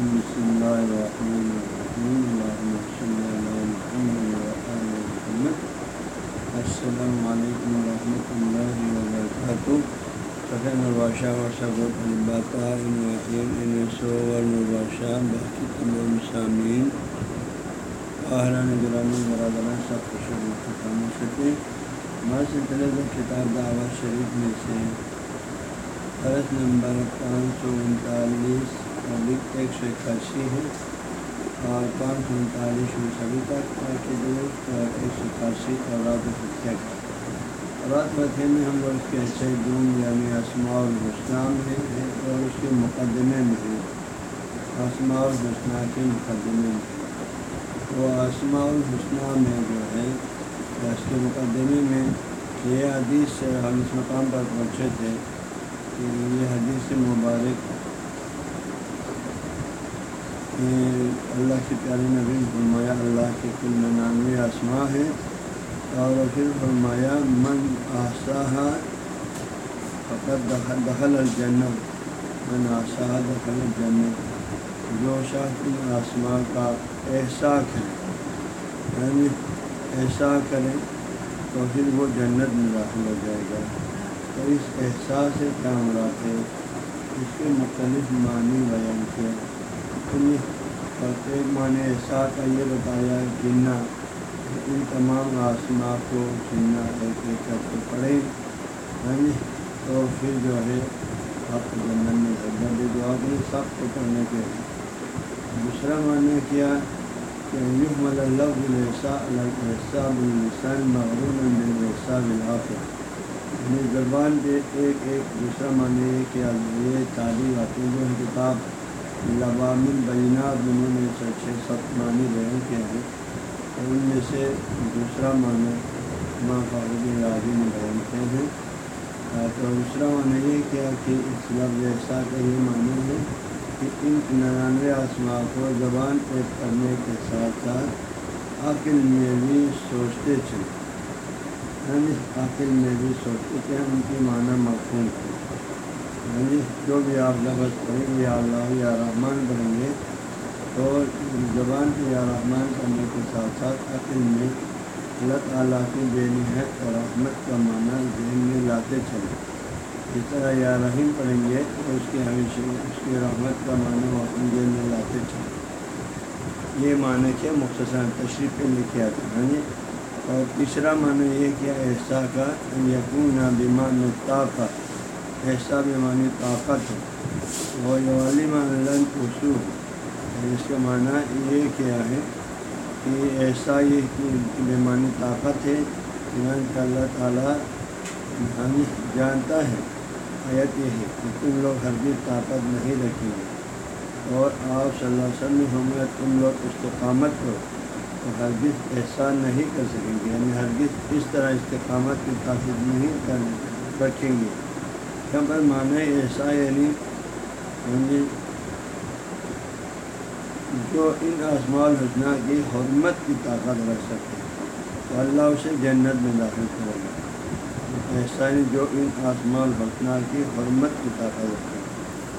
بسم اللہ الرحمن الرحیم محمد السلام علیکم ورحمۃ اللہ وبرکاتہ سفین البادشاہ ورثہ الباطا انسو البادشاہ باقی تمام سامعین اہران گرامی برادران سب خوش خام سکیں ہمارے سلسلے سے کتاب دعوت شریف میں سے فرض نمبر پانچ سو انتالیس ابھی ایک سو اکاسی ہے۔ اور پانچ سو انتالیس میں سبھی تک کے دوست ایک سو اکاسی اور رات فتح کا رات فتح میں ہم لوگ اس کے ایسے دون یعنی اسماع الحسنام ہے اور اس کے مقدمے میں ہے اسماع الحسنہ کے مقدمے میں۔ وہ اسماع الحسنہ میں جو ہے، اس کے مقدمے میں یہ حدیث ہم اس مقام پر پہنچے تھے کہ یہ حدیث مبارک اللہ کے پیارے نبی فرمایا، اللہ کے کل ننانوے آسماں ہے۔ اور پھر فرمایا، من آسا فقط دخل دخل الجنت من آسا دخل الجنت جو شاہ ان آسماں کا احساس ہے یعنی احساس کریں تو پھر وہ جنت میں داخل ہو جائے گا۔ تو اس احساس سے کیا مراد ہے؟ اس کے مختلف معنی بیان کیا اور ایک معنی احساس کا یہ بتایا گننا ان تمام آسما کو گننا ایک ایک کر کے پڑھیں یعنی تو پھر جو ہے آپ کو جنت میں جب دعا کریں سب کو پڑھنے کے دوسرا معنی کیا؟ کہ یوم اللہ الحصاب السان مغرون بالحصاب الحافظ یعنی زبان پہ ایک ایک دوسرا معنی ہے کہ یہ تعلیم آتی جو ہے کتاب لوامل بینات انہوں نے سے چھ سات معنی بیان کیا ہے اور ان میں سے دوسرا معنی ماں فاروق راضی نے بیان کیا ہے تو دوسرا معنی یہ کیا کہ اس لفظ ایسا کا یہ معنی ہے کہ ان ننانوے آسما کو زبان پہ پڑھنے کے ساتھ ساتھ عقل میں بھی سوچتے چلے عقل میں بھی سوچتے تھے ان کی معنی مفہوم تھے یعنی جو بھی آپ لفظ پڑھیں گے، یا اللہ، یا رحمان پڑھیں گے، تو زبان پہ یا رحمان کرنے کے ساتھ ساتھ عقل میں اللہ تعالیٰ کی بے نہایت اور رحمت کا معنی ذہن میں لاتے چلے اس طرح یا رحیم پڑھیں گے، تو اس کے ہمیشہ اس کی رحمت کا معنی وہ اپنے ذہن میں لاتے چلے یہ معنی کیا مختصر تشریف پہ لکھے آتے ہیں۔ یعنی اور تیسرا معنی یہ کیا ایسا کا یقون بیمان طاقت ایسا بیمانی طاقت. ہے وہ عالم لن اصول اس کا معنی یہ کیا ہے کہ ایسا یہ بیمانی طاقت ہے کہ اللہ تعالیٰ ہمیں جانتا ہے، آیت یہ ہے کہ تم لوگ ہر بھی طاقت نہیں رکھیں گے۔ اور آپ صلی اللہ علیہ وسلم ہمیں تم لوگ استقامت ہو تو ہرگز احسان نہیں کر سکیں گے یعنی ہرگز اس طرح استقامت کی طاقت نہیں کر رکھیں گے۔ پر معنی ایسا یعنی, یعنی جو ان اسمال الحسنہ کی حرمت کی طاقت رکھ سکتے تو اللہ اسے جنت میں داخل کرے گا۔ ایسا یعنی جو ان آسمان الحسنہ کی حرمت کی طاقت رکھتے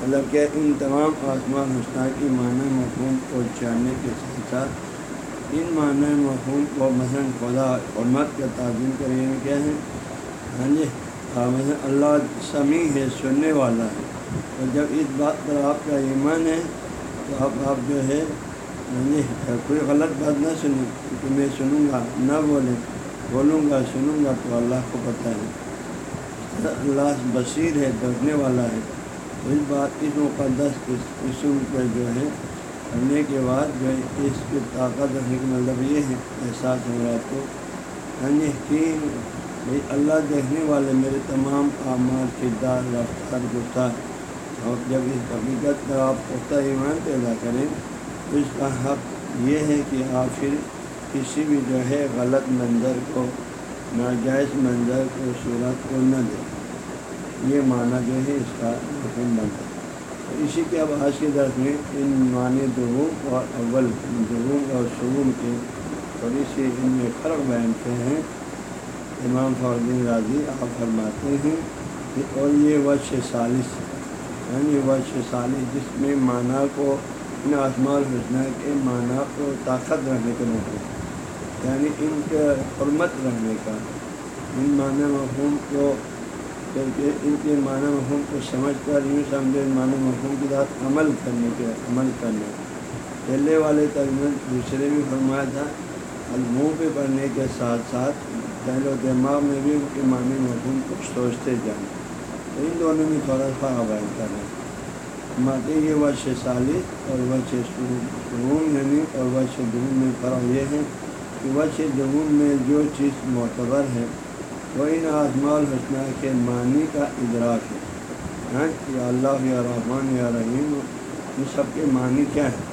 مطلب کہ ان تمام آسمان الحسنہ کی معنی مفہوم کو جاننے کے ساتھ ساتھ ان معنی مفہوم کو مثلاً خدا حرمت کا تعظیم کریں کیا ہے یعنی ہاں جی اللہ سمیع ہے، سننے والا ہے۔ اور جب اس بات پر آپ کا ایمان ہے تو اب آپ جو ہے کوئی غلط بات نہ سنیں۔ کیونکہ میں سنوں گا، نہ بولیں۔ بولوں گا، سنوں گا تو اللہ کو پتہ ہے۔ اللہ بصیر ہے دیکھنے والا ہے۔ اس بات، اس مقدس قسم پہ جو ہے کرنے کے بعد جو ہے، اس کی طاقت رکھنے کا مطلب یہ ہے، احساس ہو رہا تو یعنی کہ اللہ دیکھنے والے میرے تمام اعمال کردار رفتار گفتار اور جب اس حقیقت کا آپ پختہ ایمان پیدا کریں، تو اس کا حق یہ ہے کہ آپ پھر کسی بھی جو ہے غلط منظر کو، ناجائز منظر کو، صورت کو نہ دیں یہ معنی جو ہے اس کا حکم بنتا ہے۔ اسی کے اب آج کے درس میں ان معنی دوم اور اول دوم اور شعوم کے تھوڑی سی ان میں فرق بیان ہیں۔ امام فوردین راضی آپ فرماتے ہیں اور یہ وش سالس یعنی وش سالس جس میں معنی کو ان آسما الحسنہ کے معنی کو طاقت رہنے کا مفہوم یعنی ان کے حرمت رہنے کا۔ ان معنی مفہوم کو کیونکہ ان کے معنی مفہوم کو سمجھ کر، یوں سمجھے معنی مفہوم کے ساتھ عمل کرنے کے، عمل کرنے۔ پہلے والے ترجمے دوسرے بھی فرمایا تھا المنہ پہ پڑھنے کے ساتھ ساتھ دہل و دماغ میں بھی ان کے معنی مفہوم کو سوچتے جائیں تو ان دونوں میں تھوڑا سا بیان کر رہے ہیں ماتے یہ وش سالس اور وش سرون یعنی اور وش دون میں فرق یہ ہے کہ وش جمون میں جو چیز معتبر ہے وہ ان آزما الحسنہ کے معنی کا ادراک ہے یا اللہ یا رحمان، یا رحیم ان سب کے معنی کیا ہے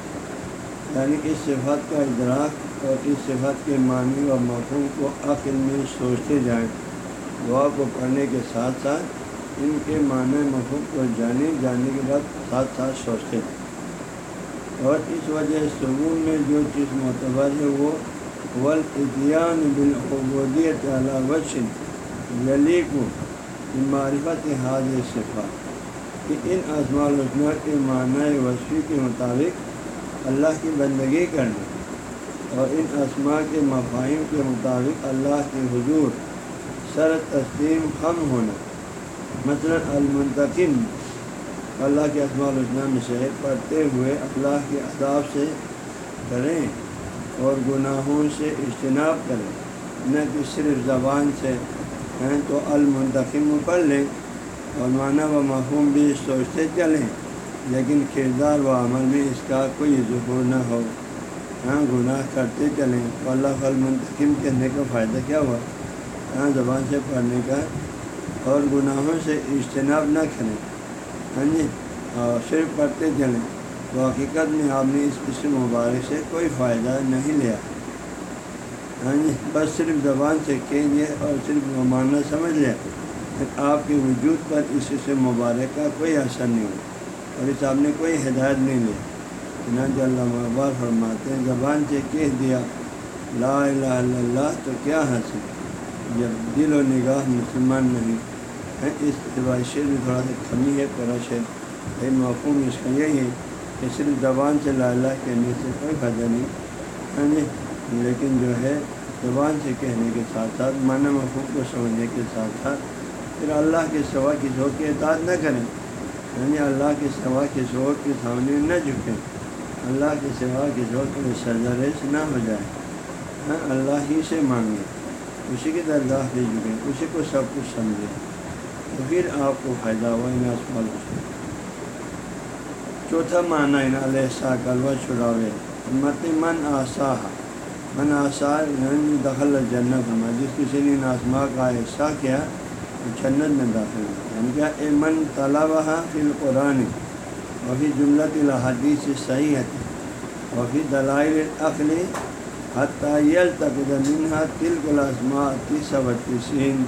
یعنی اس صفت کا ادراک اور اس صفت کے معنی اور مفہوم کو عقل میں سوچتے جائیں۔ دعا کو پڑھنے کے ساتھ ساتھ ان کے معنی، مفہوم کو جانے جانے کے بعد ساتھ ساتھ سوچتے۔ جائیں اور اس وجہ سکون میں جو چیز معتبر ہے وہ ولادیان بالعبودیت علی وشن یلی کو معرفت حاضر صفات۔ کہ ان آزما الحسنہ کے معنی وصفی کے مطابق اللہ کی بندگی کرنا۔ اور ان اسماء کے مفاہم کے مطابق اللہ کے حضور سر تسلیم خم ہونا۔ مثلا المنتقم، اللہ کے اسماء الحسنہ میں سے پڑھتے ہوئے اللہ کے عذاب سے کریں اور گناہوں سے اجتناب کریں۔ نہ کہ صرف زبان سے، ہیں، تو المنتقم پڑھ لیں اور معنی و مفہوم بھی سوچتے چلیں، لیکن کردار و عمل میں اس کا کوئی ظہور نہ ہو۔ ہاں گناہ کرتے چلیں تو اللہ فل منتقم کرنے کا فائدہ کیا ہوا؟ ہاں زبان سے پڑھنے کا اور گناہوں سے اجتناب نہ کریں۔ ہاں جی اور صرف پڑھتے چلیں۔ تو حقیقت میں آپ نے اس قسم مبارک سے کوئی فائدہ نہیں لیا۔ ہاں جی بس صرف زبان سے کہیے اور صرف معنی سمجھ لیا آپ کے وجود پر اس قسم مبارک کا کوئی اثر نہیں ہوا۔ اور اس آپ نے کوئی ہدایت نہیں لی چنانچہ اللہ مبار فرماتے ہیں، زبان سے کہہ دیا، لا الہ الا اللہ، تو کیا حاصل؟ جب دل و نگاہ مسلمان نہیں ہے اس شعر میں تھوڑا سا کمی ہے پورا شعر لیکن مفہوم اس کا یہی ہے کہ صرف زبان سے لا اللہ کہنے سے کوئی فائدہ نہیں ہاں جی؟ لیکن جو ہے، زبان سے کہنے کے ساتھ ساتھ، معنی مفہوم کو سمجھنے کے ساتھ ساتھ، پھر اللہ کے سوا کی ہو کے اطاعت نہ کریں یعنی اللہ کے سوا کے زور کے سامنے نہ جھکیں۔ اللہ کے سوا کے زور کے سرزرش نہ ہو جائے۔ ہاں اللہ ہی سے مانگیں اسی کی درگاہ پہ جھکیں اسی کو سب کچھ سمجھیں تو پھر آپ کو فائدہ ہوا ان اسمال چوتھا معنی ان علیہ کلو چھڑاوے۔ مت من آسا من آسا یعنی دخل جنت ہمارا جس کسی نے آسما کا احسا کیا جنت میں داخل یعنی کیا؟ امن طلبہ فی القرآن۔ وفی جملت الحدیث صحیح ہے وفی دلائل عقلی حتیل تقدمہ تل گلاسما تیسین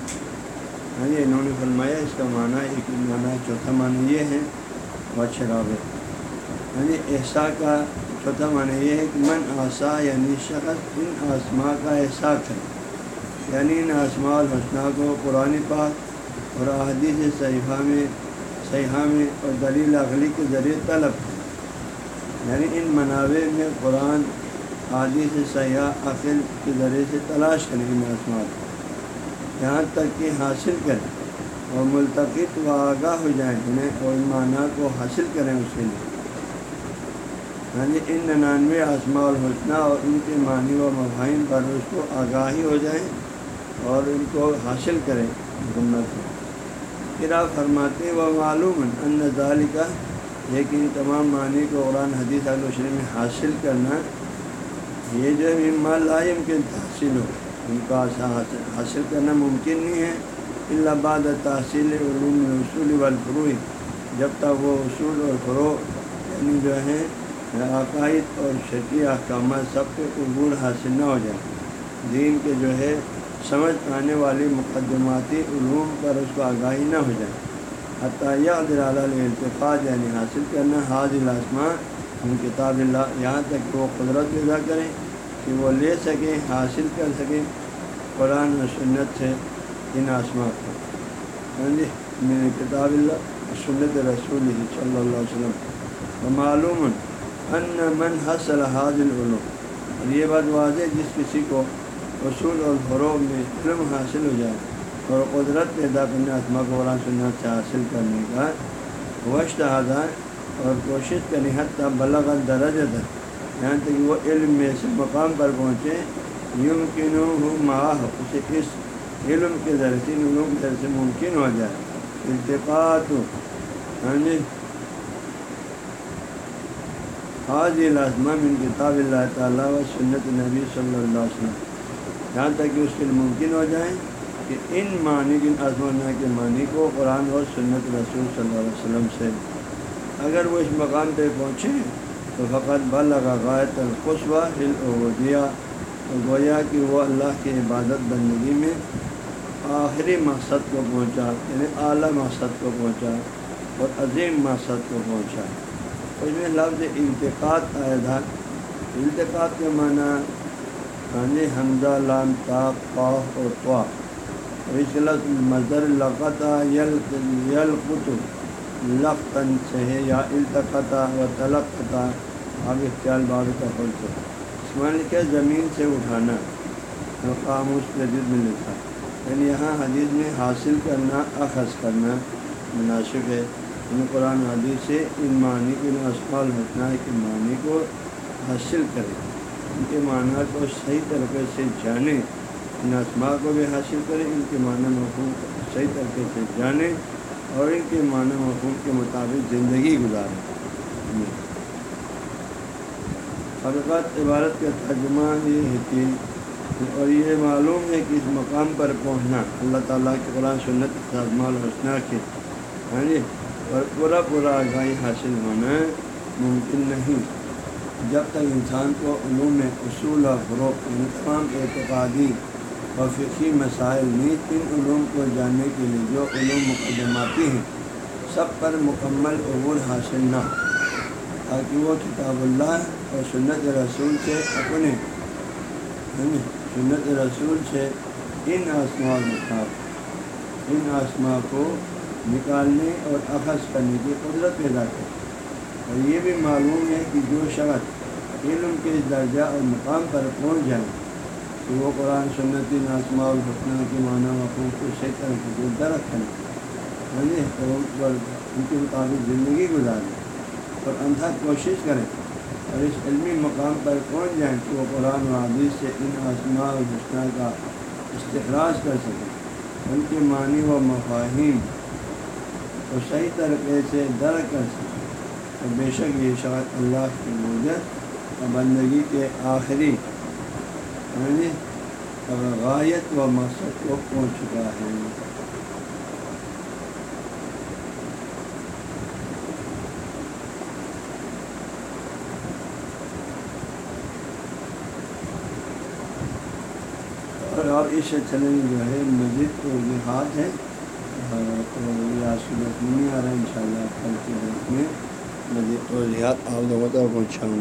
ہاں یہ انہوں نے فرمایا، اس کا معنی ایک معنی چوتھا معنی یہ ہے وہ شراب ہاں جی یعنی احسا کا چوتھا معنی یہ ہے کہ من آسا یعنی شخص، ان آسما کا احساس کرے۔ یعنی ان آسما الحسنہ کو قرآن پاک اور احادیث صحیحہ میں صحیحہ میں اور دلیل اخلی کے ذریعے طلب یعنی ان منابع میں قرآن حادیث سیاح عقل کے ذریعے سے تلاش کریں ان اسمات یہاں تک کہ حاصل کریں اور ملتقط و آگاہ ہو جائیں انہیں اور معنی کو حاصل کریں اس کے لیے۔ ہاں جی ان ننانوے آسما الحسنہ اور ان کے معنی و مفاہم پر اس کو آگاہی ہو جائیں اور ان کو حاصل کریں۔ حکومت پھر آپ فرماتے وہ معلوم ان ظال کا لیکن تمام معنی کو قرآن، حدیث علوشن میں حاصل کرنا، یہ جو ہے لائم کے تحصیل ہو۔ ان کا حاصل کرنا ممکن نہیں ہے اللہ بعد تحصیل علوم اصول والفروع۔ جب تک وہ اصول اور فروع یعنی جو ہے، عقائد اور شرعی احکامات سب کے عبور حاصل نہ ہو جائے۔ دین کے جو ہے سمجھ آنے والی مقدماتی علوم پر اس کو آگاہی نہ ہو جائے۔ حتیہ التفاظ یعنی حاصل کرنا، حاضر آسمان ان کتاب اللہ، یہاں تک کہ وہ قدرت پیدا کریں کہ وہ لے سکیں، حاصل کر سکیں قرآن و سنت سے ان آسمان کو۔ ہاں جی میرے کتاب اللہ سنت رسول صلی اللہ علیہ وسلم۔ معلوم ان من حصل حاضل علوم اور یہ بات واضح جس کسی کو اصول اور فروغ میں علم حاصل ہو جائے اور قدرت پیدا کرنے اسما کو قرآن سنت سے حاصل کرنے کا وشت آدھار اور کوشش کرنے حد بلغ درج تھا یہاں تک یعنی کہ وہ علم میں سے مقام پر پہنچے۔ یوں کن ماہ اسے اس علم کے ذریعے علوم کے ذریعے ممکن ہو جائے۔ التقاط یعنی ہاں جی حاض لازمہ من کتاب اللہ تعالیٰ و سنت نبی صلی اللہ علیہ وسلم۔ یہاں تک کہ اس کے لیے ممکن ہو جائے کہ ان معنی کن آزمانہ کے معنی کو قرآن اور سنت رسول صلی اللہ علیہ وسلم سے اگر وہ اس مقام پہ پہنچے تو فقط بلغ غایت القصوہ دیا تو گویا کہ وہ اللہ کی عبادت بندگی میں آخری مقصد کو پہنچا یعنی اعلیٰ مقصد کو پہنچا اور عظیم مقصد کو پہنچا۔ اس میں لفظ انتقاد آیا تھا۔ انتقاد کے معنی ہاں حمزہ لام طاق قاف اور طوا اور اس مظر لقطہ یل یل قطب۔ لقن سے یا التقطہ و تلقطہ اب اختیار بار کا خود سے۔ اس معنی کیا زمین سے اٹھانا۔ خاموش جدید میں لکھا یعنی یہاں حدیث میں حاصل کرنا، اخذ کرنا مناسب ہے۔ ان قرآن حدیث سے ان معنی کے اسفال حسنہ کے معنی کو حاصل کرے۔ ان کے معنی کو صحیح طریقے سے جانے، ان اسما کو بھی حاصل کرے ان کے معنی مفہوم کو صحیح طریقے سے جانے اور ان کے معنی مفہوم کے مطابق زندگی گزارے حرکت عبارت کا ترجمہ یہ ہے کہ اور یہ معلوم ہے کہ اس مقام پر پہنچنا اللہ تعالیٰ کے قرآن، سنت سازمال حسنہ کے ہاں جی اور پورا پورا آگاہی حاصل ہونا ممکن نہیں۔ جب تک انسان کو علوم میں اصول اور فروغ ان یعنی تمام اعتقادی اور فقی مسائل نہیں ان علوم کو جاننے کے لیے جو علوم مقدماتی ہیں، سب پر مکمل عبور حاصل نہ تاکہ وہ کتاب اللہ اور سنت رسول سے اپنے سنت رسول سے ان آسما ان آسما کو نکالنے اور اخذ کرنے کی قدرت پیدا کرے۔ اور یہ بھی معلوم ہے کہ جو شخص علم کے درجہ اور مقام پر پہنچ جائے، تو وہ قرآن سنتی ناسما الحسنہ کے معنی مقوم کو صحیح طرح سے درخت کریں جی پر ان کے مطابق زندگی گزارے اور اندھا کوشش کریں اور اس علمی مقام پر پہنچ جائیں کہ وہ قرآن و حدیث سے ان آسما الحسنہ کا استخراج کر سکیں ان کے معنی و مفاہیم کو صحیح طریقے سے درک کر سکیں اور بے شک یہ شاید اللہ کی موجود اور بندگی کے آخری یعنی غایت و مقصد کو پہنچ چکا ہے۔ اور آپ اس سلسلے میں جو ہے، مزید توضیحات ہیں تو یہ آج صورت نہیں آ رہا ہے ان شاء اللہ کل کے وقت میں مزید توضیحات آپ لوگوں تک پہنچاؤں